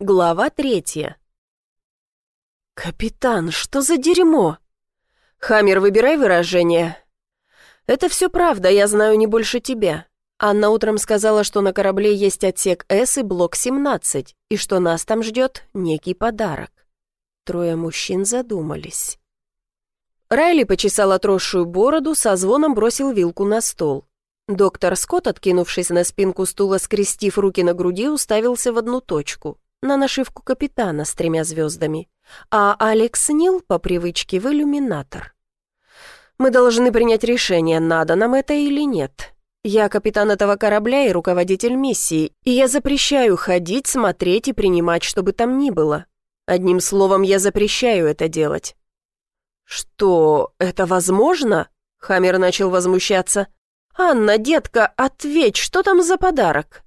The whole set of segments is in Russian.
Глава третья. «Капитан, что за дерьмо?» «Хаммер, выбирай выражение». «Это все правда, я знаю не больше тебя. Анна утром сказала, что на корабле есть отсек С и блок 17, и что нас там ждет некий подарок». Трое мужчин задумались. Райли почесал отросшую бороду, со звоном бросил вилку на стол. Доктор Скотт, откинувшись на спинку стула, скрестив руки на груди, уставился в одну точку на нашивку капитана с тремя звездами, а Алекс Нил по привычке в иллюминатор. Мы должны принять решение, надо нам это или нет. Я капитан этого корабля и руководитель миссии, и я запрещаю ходить, смотреть и принимать, что бы там ни было. Одним словом, я запрещаю это делать. «Что, это возможно?» — Хаммер начал возмущаться. «Анна, детка, ответь, что там за подарок?»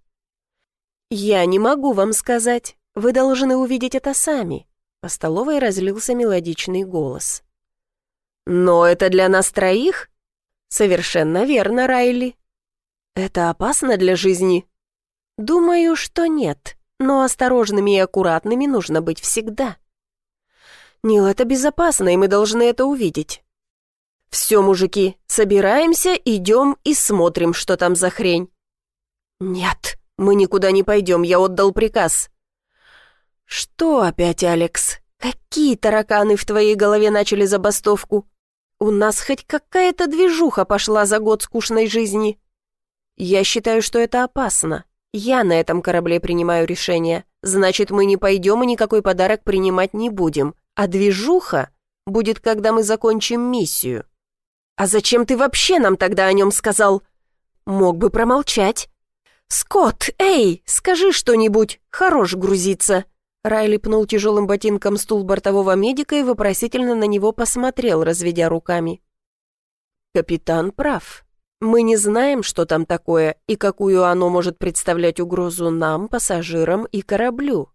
«Я не могу вам сказать. Вы должны увидеть это сами». По столовой разлился мелодичный голос. «Но это для нас троих?» «Совершенно верно, Райли». «Это опасно для жизни?» «Думаю, что нет, но осторожными и аккуратными нужно быть всегда». «Нил, это безопасно, и мы должны это увидеть». «Все, мужики, собираемся, идем и смотрим, что там за хрень». «Нет, мы никуда не пойдем, я отдал приказ». «Что опять, Алекс? Какие тараканы в твоей голове начали забастовку? У нас хоть какая-то движуха пошла за год скучной жизни. Я считаю, что это опасно. Я на этом корабле принимаю решение. Значит, мы не пойдем и никакой подарок принимать не будем. А движуха будет, когда мы закончим миссию. А зачем ты вообще нам тогда о нем сказал? Мог бы промолчать. Скотт, эй, скажи что-нибудь, хорош грузиться. Райли пнул тяжелым ботинком стул бортового медика и вопросительно на него посмотрел, разведя руками. «Капитан прав. Мы не знаем, что там такое и какую оно может представлять угрозу нам, пассажирам и кораблю».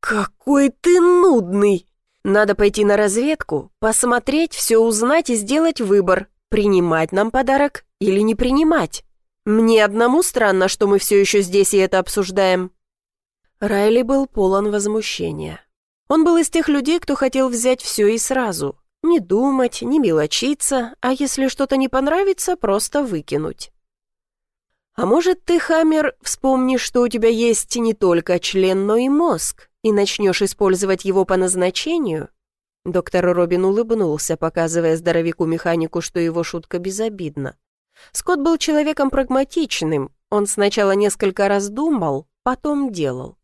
«Какой ты нудный! Надо пойти на разведку, посмотреть, все узнать и сделать выбор, принимать нам подарок или не принимать. Мне одному странно, что мы все еще здесь и это обсуждаем». Райли был полон возмущения. Он был из тех людей, кто хотел взять все и сразу. Не думать, не мелочиться, а если что-то не понравится, просто выкинуть. А может, ты, Хаммер, вспомнишь, что у тебя есть не только член, но и мозг, и начнешь использовать его по назначению? Доктор Робин улыбнулся, показывая здоровяку-механику, что его шутка безобидна. Скотт был человеком прагматичным, он сначала несколько раз думал, потом делал.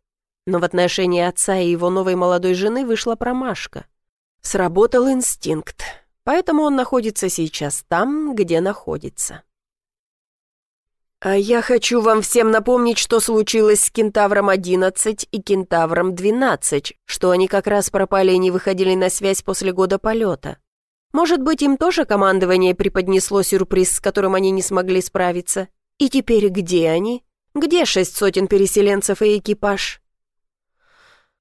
Но в отношении отца и его новой молодой жены вышла промашка. Сработал инстинкт, поэтому он находится сейчас там, где находится. А я хочу вам всем напомнить, что случилось с Кентавром-11 и Кентавром-12, что они как раз пропали и не выходили на связь после года полета. Может быть, им тоже командование преподнесло сюрприз, с которым они не смогли справиться? И теперь где они? Где шесть сотен переселенцев и экипаж?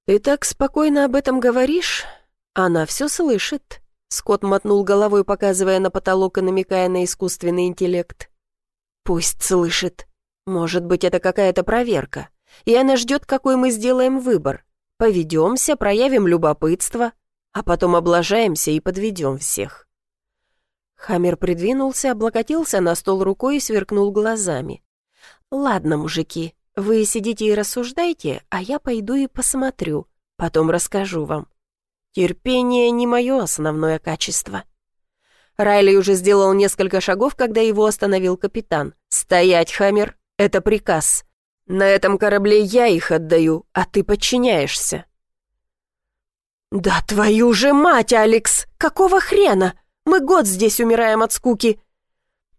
«Ты так спокойно об этом говоришь? Она все слышит». Скотт мотнул головой, показывая на потолок и намекая на искусственный интеллект. «Пусть слышит. Может быть, это какая-то проверка. И она ждет, какой мы сделаем выбор. Поведемся, проявим любопытство, а потом облажаемся и подведем всех». Хаммер придвинулся, облокотился на стол рукой и сверкнул глазами. «Ладно, мужики, вы сидите и рассуждайте, а я пойду и посмотрю, потом расскажу вам. Терпение не мое основное качество». Райли уже сделал несколько шагов, когда его остановил капитан. «Стоять, Хаммер, это приказ. На этом корабле я их отдаю, а ты подчиняешься». «Да твою же мать, Алекс! Какого хрена? Мы год здесь умираем от скуки.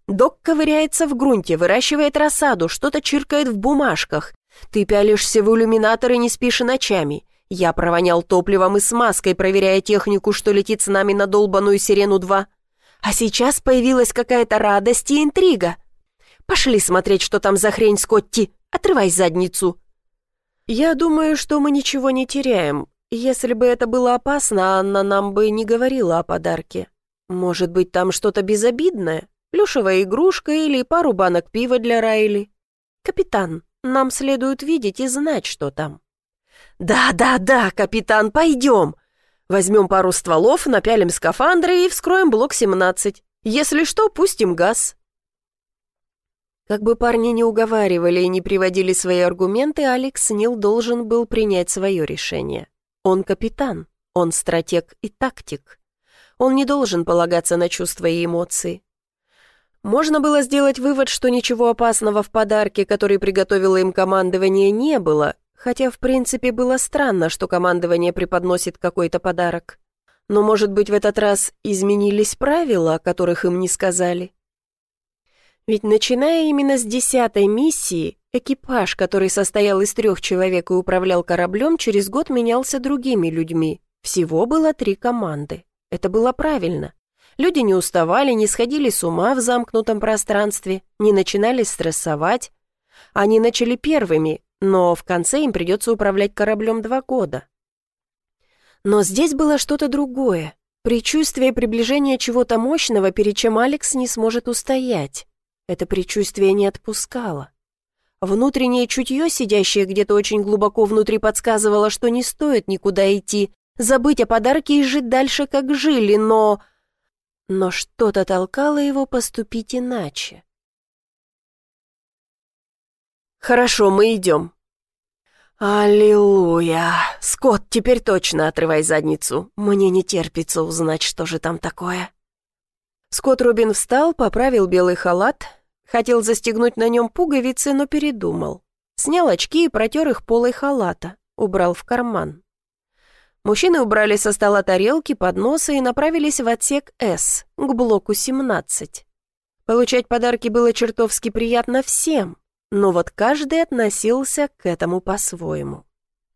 Док ковыряется в грунте, выращивает рассаду, что-то чиркает в бумажках. Ты пялишься в иллюминатор и не спишь ночами. Я провонял топливом и смазкой, проверяя технику, что летит с нами на долбаную «Сирену-2». А сейчас появилась какая-то радость и интрига. Пошли смотреть, что там за хрень, Скотти. Отрывай задницу. Я думаю, что мы ничего не теряем. Если бы это было опасно, Анна нам бы не говорила о подарке. Может быть, там что-то безобидное? Плюшевая игрушка или пару банок пива для Райли. Капитан, нам следует видеть и знать, что там. «Да-да-да, капитан, пойдем! Возьмем пару стволов, напялим скафандры и вскроем блок 17. Если что, пустим газ». Как бы парни не уговаривали и не приводили свои аргументы, Алекс Нил должен был принять свое решение. Он капитан, он стратег и тактик. Он не должен полагаться на чувства и эмоции. Можно было сделать вывод, что ничего опасного в подарке, который приготовило им командование, не было, хотя в принципе было странно, что командование преподносит какой-то подарок. Но, может быть, в этот раз изменились правила, о которых им не сказали? Ведь начиная именно с десятой миссии, экипаж, который состоял из трех человек и управлял кораблем, через год менялся другими людьми. Всего было три команды. Это было правильно. Люди не уставали, не сходили с ума в замкнутом пространстве, не начинали стрессовать. Они начали первыми, но в конце им придется управлять кораблем два года. Но здесь было что-то другое. Предчувствие приближения чего-то мощного, перед чем Алекс не сможет устоять. Это предчувствие не отпускало. Внутреннее чутье, сидящее где-то очень глубоко внутри, подсказывало, что не стоит никуда идти, забыть о подарке и жить дальше, как жили, но... Но что-то толкало его поступить иначе. «Хорошо, мы идем». «Аллилуйя! Скотт, теперь точно отрывай задницу. Мне не терпится узнать, что же там такое». Скотт Рубин встал, поправил белый халат, хотел застегнуть на нем пуговицы, но передумал. Снял очки и протер их полой халата, убрал в карман. Мужчины убрали со стола тарелки, подносы и направились в отсек «С», к блоку 17. Получать подарки было чертовски приятно всем, но вот каждый относился к этому по-своему.